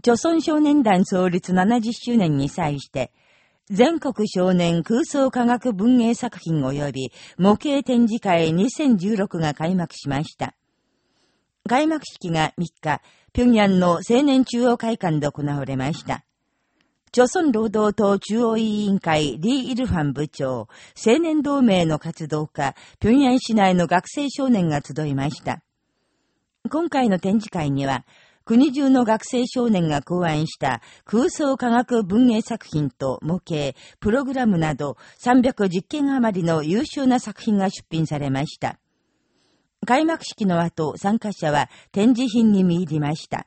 朝鮮少年団創立70周年に際して、全国少年空想科学文芸作品及び模型展示会2016が開幕しました。開幕式が3日、平壌の青年中央会館で行われました。朝鮮労働党中央委員会リー・イルファン部長、青年同盟の活動家、平壌市内の学生少年が集いました。今回の展示会には、国中の学生少年が考案した空想科学文芸作品と模型、プログラムなど310件余りの優秀な作品が出品されました。開幕式の後、参加者は展示品に見入りました。